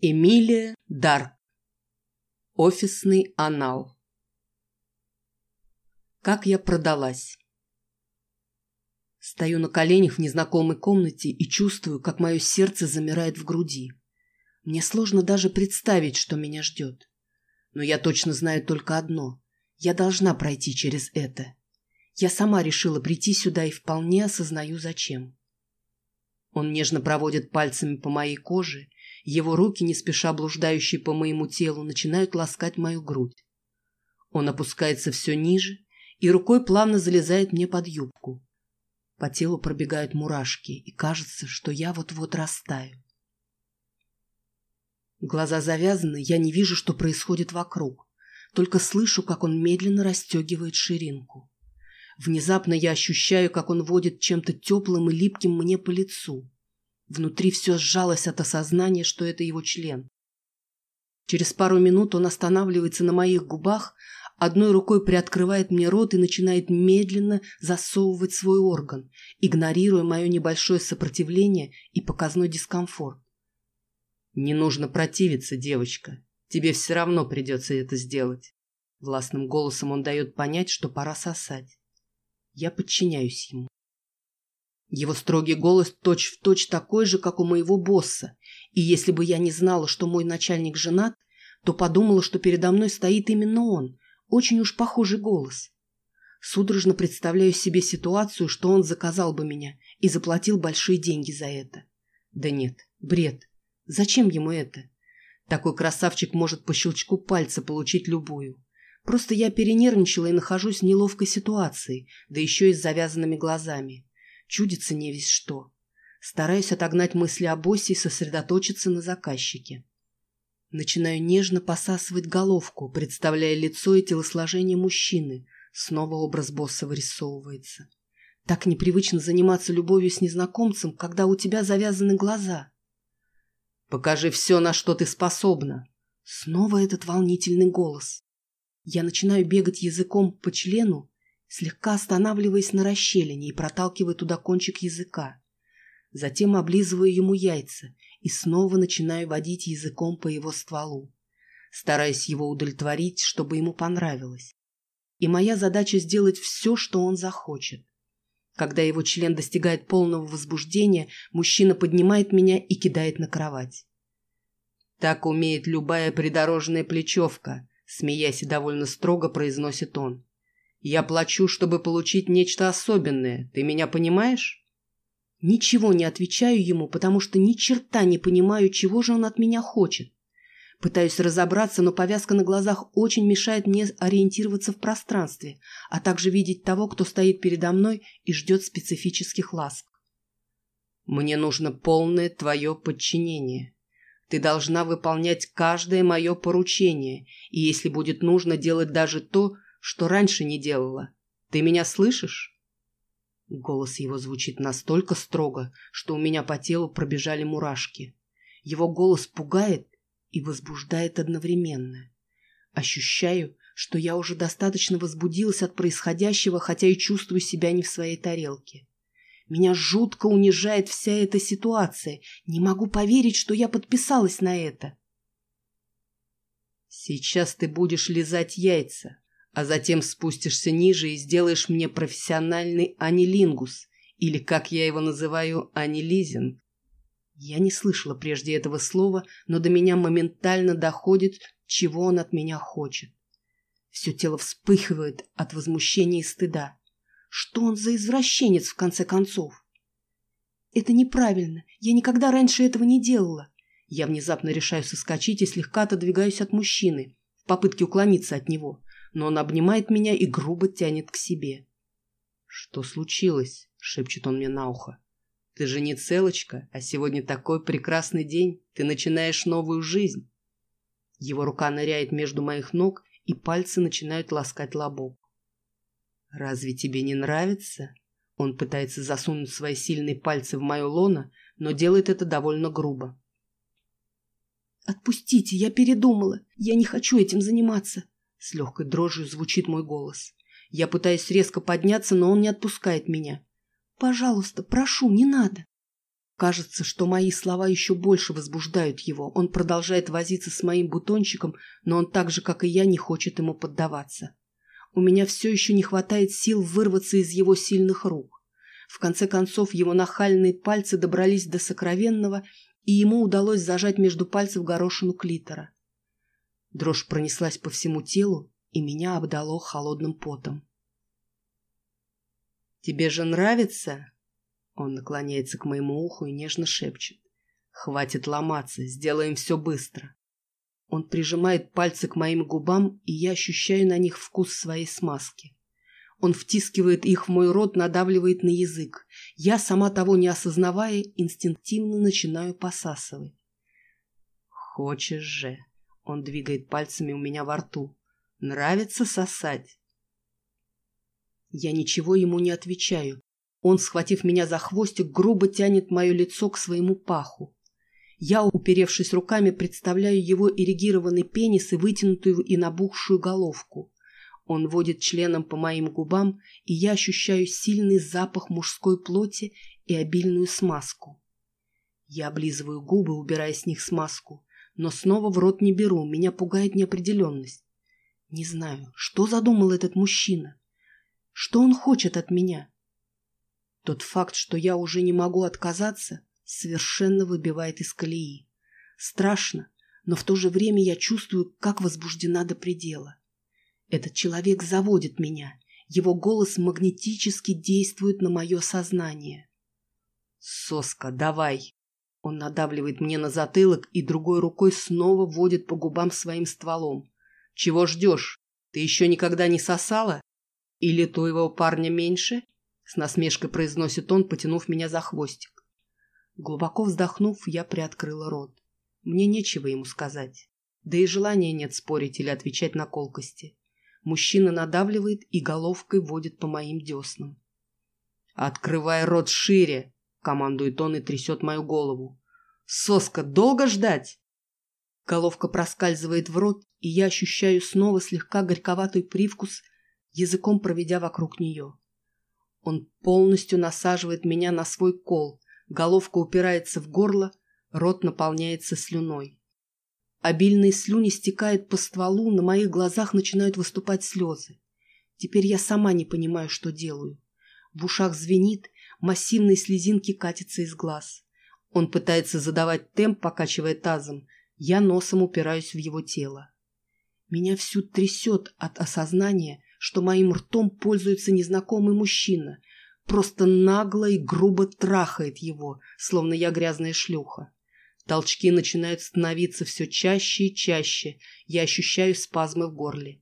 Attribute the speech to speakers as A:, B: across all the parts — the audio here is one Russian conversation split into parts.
A: Эмилия Дарк. Офисный анал. Как я продалась. Стою на коленях в незнакомой комнате и чувствую, как мое сердце замирает в груди. Мне сложно даже представить, что меня ждет. Но я точно знаю только одно. Я должна пройти через это. Я сама решила прийти сюда и вполне осознаю, зачем. Он нежно проводит пальцами по моей коже его руки, не спеша блуждающие по моему телу, начинают ласкать мою грудь. Он опускается все ниже и рукой плавно залезает мне под юбку. По телу пробегают мурашки, и кажется, что я вот-вот растаю. Глаза завязаны, я не вижу, что происходит вокруг. Только слышу, как он медленно расстегивает ширинку. Внезапно я ощущаю, как он водит чем-то теплым и липким мне по лицу. Внутри все сжалось от осознания, что это его член. Через пару минут он останавливается на моих губах, одной рукой приоткрывает мне рот и начинает медленно засовывать свой орган, игнорируя мое небольшое сопротивление и показной дискомфорт. «Не нужно противиться, девочка. Тебе все равно придется это сделать». Властным голосом он дает понять, что пора сосать. Я подчиняюсь ему. Его строгий голос точь-в-точь точь такой же, как у моего босса, и если бы я не знала, что мой начальник женат, то подумала, что передо мной стоит именно он, очень уж похожий голос. Судорожно представляю себе ситуацию, что он заказал бы меня и заплатил большие деньги за это. Да нет, бред. Зачем ему это? Такой красавчик может по щелчку пальца получить любую. Просто я перенервничала и нахожусь в неловкой ситуации, да еще и с завязанными глазами. Чудится не весь что. Стараюсь отогнать мысли о боссе и сосредоточиться на заказчике. Начинаю нежно посасывать головку, представляя лицо и телосложение мужчины. Снова образ босса вырисовывается. Так непривычно заниматься любовью с незнакомцем, когда у тебя завязаны глаза. «Покажи все, на что ты способна!» Снова этот волнительный голос. Я начинаю бегать языком по члену, слегка останавливаясь на расщелине и проталкивая туда кончик языка. Затем облизываю ему яйца и снова начинаю водить языком по его стволу, стараясь его удовлетворить, чтобы ему понравилось. И моя задача сделать все, что он захочет. Когда его член достигает полного возбуждения, мужчина поднимает меня и кидает на кровать. Так умеет любая придорожная плечевка, смеясь и довольно строго произносит он. Я плачу, чтобы получить нечто особенное. Ты меня понимаешь? Ничего не отвечаю ему, потому что ни черта не понимаю, чего же он от меня хочет. Пытаюсь разобраться, но повязка на глазах очень мешает мне ориентироваться в пространстве, а также видеть того, кто стоит передо мной и ждет специфических ласк. Мне нужно полное твое подчинение. Ты должна выполнять каждое мое поручение, и если будет нужно делать даже то, что раньше не делала. Ты меня слышишь?» Голос его звучит настолько строго, что у меня по телу пробежали мурашки. Его голос пугает и возбуждает одновременно. Ощущаю, что я уже достаточно возбудилась от происходящего, хотя и чувствую себя не в своей тарелке. Меня жутко унижает вся эта ситуация. Не могу поверить, что я подписалась на это. Сейчас ты будешь лизать яйца, а затем спустишься ниже и сделаешь мне профессиональный анилингус, или, как я его называю, анилизинг. Я не слышала прежде этого слова, но до меня моментально доходит, чего он от меня хочет. Все тело вспыхивает от возмущения и стыда. Что он за извращенец, в конце концов? Это неправильно. Я никогда раньше этого не делала. Я внезапно решаю соскочить и слегка отодвигаюсь от мужчины, в попытке уклониться от него но он обнимает меня и грубо тянет к себе. «Что случилось?» — шепчет он мне на ухо. «Ты же не целочка, а сегодня такой прекрасный день. Ты начинаешь новую жизнь». Его рука ныряет между моих ног, и пальцы начинают ласкать лобок. «Разве тебе не нравится?» Он пытается засунуть свои сильные пальцы в мое лоно, но делает это довольно грубо. «Отпустите, я передумала. Я не хочу этим заниматься. С легкой дрожью звучит мой голос. Я пытаюсь резко подняться, но он не отпускает меня. «Пожалуйста, прошу, не надо». Кажется, что мои слова еще больше возбуждают его. Он продолжает возиться с моим бутончиком, но он так же, как и я, не хочет ему поддаваться. У меня все еще не хватает сил вырваться из его сильных рук. В конце концов, его нахальные пальцы добрались до сокровенного, и ему удалось зажать между пальцев горошину клитора. Дрожь пронеслась по всему телу, и меня обдало холодным потом. «Тебе же нравится?» Он наклоняется к моему уху и нежно шепчет. «Хватит ломаться, сделаем все быстро». Он прижимает пальцы к моим губам, и я ощущаю на них вкус своей смазки. Он втискивает их в мой рот, надавливает на язык. Я, сама того не осознавая, инстинктивно начинаю посасывать. «Хочешь же?» Он двигает пальцами у меня во рту. «Нравится сосать?» Я ничего ему не отвечаю. Он, схватив меня за хвостик, грубо тянет мое лицо к своему паху. Я, уперевшись руками, представляю его эрегированный пенис и вытянутую и набухшую головку. Он водит членом по моим губам, и я ощущаю сильный запах мужской плоти и обильную смазку. Я облизываю губы, убирая с них смазку, но снова в рот не беру, меня пугает неопределенность. Не знаю, что задумал этот мужчина? Что он хочет от меня? Тот факт, что я уже не могу отказаться, совершенно выбивает из колеи. Страшно, но в то же время я чувствую, как возбуждена до предела. Этот человек заводит меня. Его голос магнетически действует на мое сознание. «Соска, давай!» Он надавливает мне на затылок и другой рукой снова водит по губам своим стволом. «Чего ждешь? Ты еще никогда не сосала? Или твоего парня меньше?» С насмешкой произносит он, потянув меня за хвостик. Глубоко вздохнув, я приоткрыла рот. Мне нечего ему сказать. Да и желания нет спорить или отвечать на колкости. Мужчина надавливает и головкой водит по моим деснам. «Открывай рот шире!» — командует он и трясет мою голову. «Соска, долго ждать?» Головка проскальзывает в рот, и я ощущаю снова слегка горьковатый привкус, языком проведя вокруг нее. Он полностью насаживает меня на свой кол, головка упирается в горло, рот наполняется слюной. Обильные слюни стекают по стволу, на моих глазах начинают выступать слезы. Теперь я сама не понимаю, что делаю. В ушах звенит, массивные слезинки катятся из глаз. Он пытается задавать темп, покачивая тазом. Я носом упираюсь в его тело. Меня всю трясет от осознания, что моим ртом пользуется незнакомый мужчина. Просто нагло и грубо трахает его, словно я грязная шлюха. Толчки начинают становиться все чаще и чаще. Я ощущаю спазмы в горле.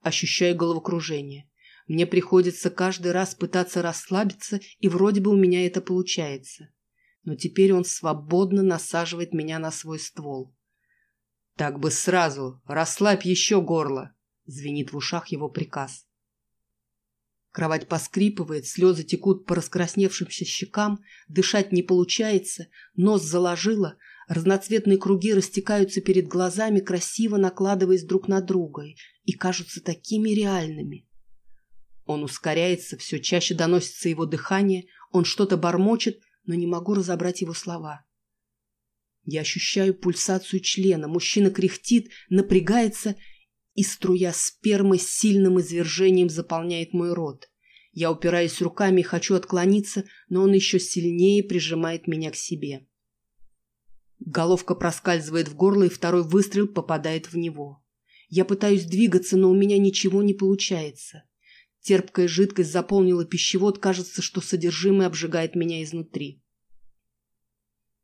A: Ощущаю головокружение. Мне приходится каждый раз пытаться расслабиться, и вроде бы у меня это получается. Но теперь он свободно насаживает меня на свой ствол. «Так бы сразу! Расслабь еще горло!» — звенит в ушах его приказ. Кровать поскрипывает, слезы текут по раскрасневшимся щекам, дышать не получается, нос заложило, разноцветные круги растекаются перед глазами, красиво накладываясь друг на друга, и кажутся такими реальными. Он ускоряется, все чаще доносится его дыхание, он что-то бормочет, но не могу разобрать его слова. Я ощущаю пульсацию члена, мужчина кряхтит, напрягается и струя спермы с сильным извержением заполняет мой рот. Я упираюсь руками и хочу отклониться, но он еще сильнее прижимает меня к себе. Головка проскальзывает в горло, и второй выстрел попадает в него. Я пытаюсь двигаться, но у меня ничего не получается. Терпкая жидкость заполнила пищевод, кажется, что содержимое обжигает меня изнутри.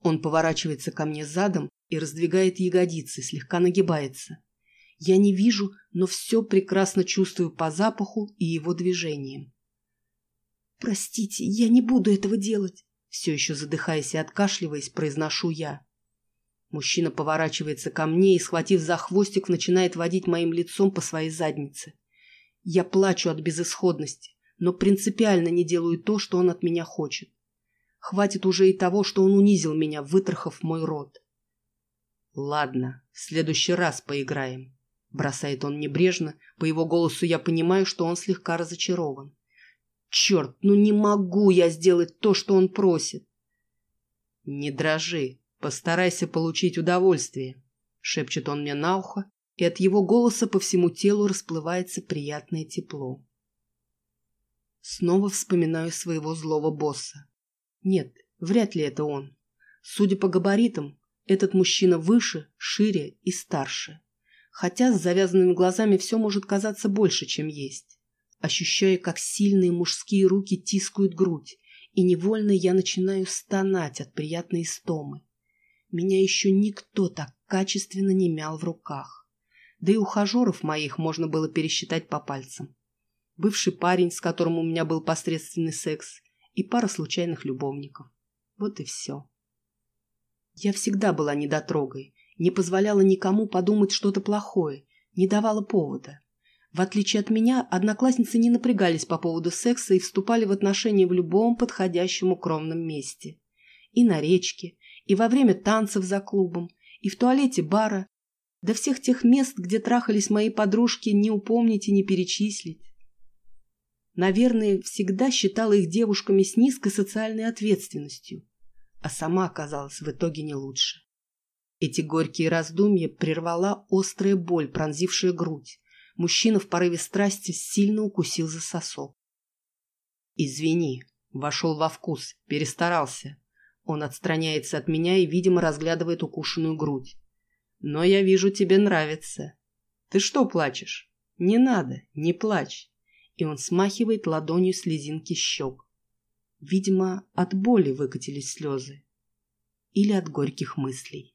A: Он поворачивается ко мне задом и раздвигает ягодицы, слегка нагибается. Я не вижу, но все прекрасно чувствую по запаху и его движениям. «Простите, я не буду этого делать!» Все еще задыхаясь и откашливаясь, произношу я. Мужчина поворачивается ко мне и, схватив за хвостик, начинает водить моим лицом по своей заднице. Я плачу от безысходности, но принципиально не делаю то, что он от меня хочет. Хватит уже и того, что он унизил меня, вытрахав мой рот. «Ладно, в следующий раз поиграем», Бросает он небрежно, по его голосу я понимаю, что он слегка разочарован. Черт, ну не могу я сделать то, что он просит. «Не дрожи, постарайся получить удовольствие», — шепчет он мне на ухо, и от его голоса по всему телу расплывается приятное тепло. Снова вспоминаю своего злого босса. Нет, вряд ли это он. Судя по габаритам, этот мужчина выше, шире и старше. Хотя с завязанными глазами все может казаться больше, чем есть. Ощущаю, как сильные мужские руки тискают грудь, и невольно я начинаю стонать от приятной истомы. Меня еще никто так качественно не мял в руках. Да и ухажеров моих можно было пересчитать по пальцам. Бывший парень, с которым у меня был посредственный секс, и пара случайных любовников. Вот и все. Я всегда была недотрогой, не позволяла никому подумать что-то плохое, не давала повода. В отличие от меня, одноклассницы не напрягались по поводу секса и вступали в отношения в любом подходящем укромном месте. И на речке, и во время танцев за клубом, и в туалете бара, до всех тех мест, где трахались мои подружки, не упомнить и не перечислить. Наверное, всегда считала их девушками с низкой социальной ответственностью, а сама оказалась в итоге не лучше. Эти горькие раздумья прервала острая боль, пронзившая грудь, Мужчина в порыве страсти сильно укусил за сосок. «Извини, вошел во вкус, перестарался». Он отстраняется от меня и, видимо, разглядывает укушенную грудь. «Но я вижу, тебе нравится. Ты что плачешь? Не надо, не плачь». И он смахивает ладонью слезинки щек. Видимо, от боли выкатились слезы. Или от горьких мыслей.